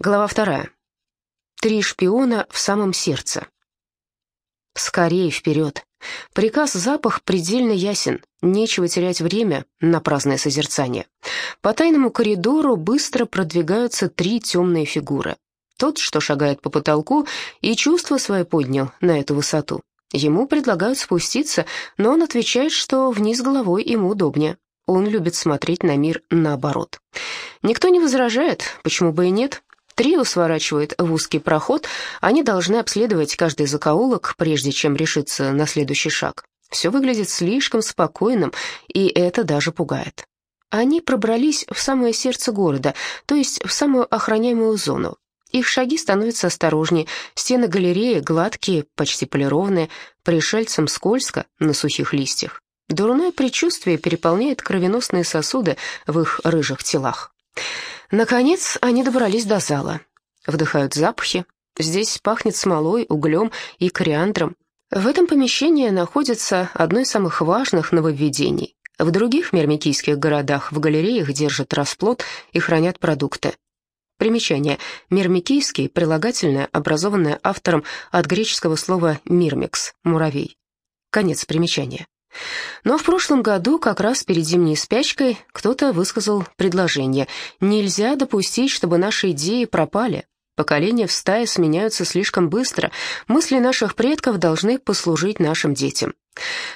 Глава вторая. Три шпиона в самом сердце. Скорее вперед. Приказ запах предельно ясен. Нечего терять время на праздное созерцание. По тайному коридору быстро продвигаются три темные фигуры. Тот, что шагает по потолку, и чувство свое поднял на эту высоту. Ему предлагают спуститься, но он отвечает, что вниз головой ему удобнее. Он любит смотреть на мир наоборот. Никто не возражает, почему бы и нет. Трио сворачивает в узкий проход, они должны обследовать каждый закоулок, прежде чем решиться на следующий шаг. Все выглядит слишком спокойным, и это даже пугает. Они пробрались в самое сердце города, то есть в самую охраняемую зону. Их шаги становятся осторожнее, стены галереи гладкие, почти полированные, пришельцам скользко на сухих листьях. Дурное предчувствие переполняет кровеносные сосуды в их рыжих телах. Наконец они добрались до зала. Вдыхают запахи. Здесь пахнет смолой, углем и кориандром. В этом помещении находится одно из самых важных нововведений. В других мирмикийских городах в галереях держат расплод и хранят продукты. Примечание. Мирмикийский – прилагательное, образованное автором от греческого слова «мирмикс» – «муравей». Конец примечания. Но в прошлом году, как раз перед зимней спячкой, кто-то высказал предложение. Нельзя допустить, чтобы наши идеи пропали. Поколения в стае сменяются слишком быстро. Мысли наших предков должны послужить нашим детям.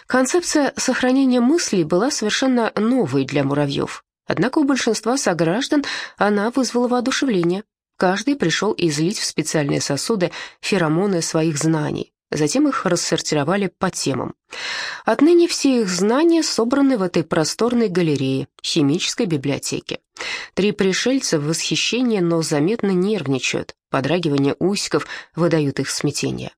Концепция сохранения мыслей была совершенно новой для муравьев. Однако у большинства сограждан она вызвала воодушевление. Каждый пришел излить в специальные сосуды феромоны своих знаний. Затем их рассортировали по темам. Отныне все их знания собраны в этой просторной галерее, химической библиотеке. Три пришельца в восхищении, но заметно нервничают. Подрагивание усиков выдают их смятение.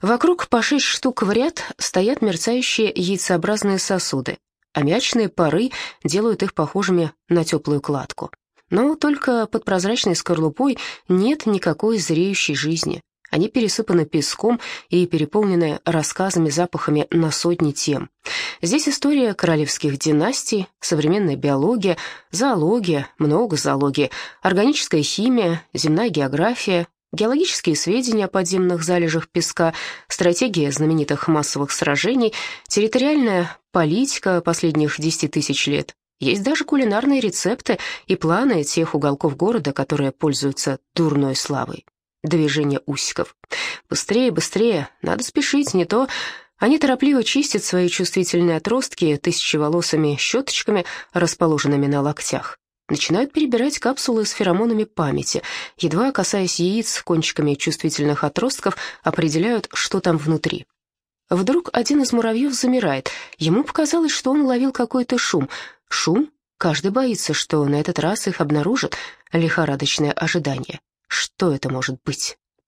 Вокруг по шесть штук в ряд стоят мерцающие яйцеобразные сосуды. Аммиачные пары делают их похожими на теплую кладку. Но только под прозрачной скорлупой нет никакой зреющей жизни. Они пересыпаны песком и переполнены рассказами, запахами на сотни тем. Здесь история королевских династий, современная биология, зоология, много зоологии, органическая химия, земная география, геологические сведения о подземных залежах песка, стратегия знаменитых массовых сражений, территориальная политика последних 10 тысяч лет. Есть даже кулинарные рецепты и планы тех уголков города, которые пользуются дурной славой движение усиков. «Быстрее, быстрее, надо спешить, не то...» Они торопливо чистят свои чувствительные отростки тысячеволосыми щеточками, расположенными на локтях. Начинают перебирать капсулы с феромонами памяти. Едва касаясь яиц кончиками чувствительных отростков, определяют, что там внутри. Вдруг один из муравьев замирает. Ему показалось, что он уловил какой-то шум. Шум? Каждый боится, что на этот раз их обнаружат. Лихорадочное ожидание. Что это может быть?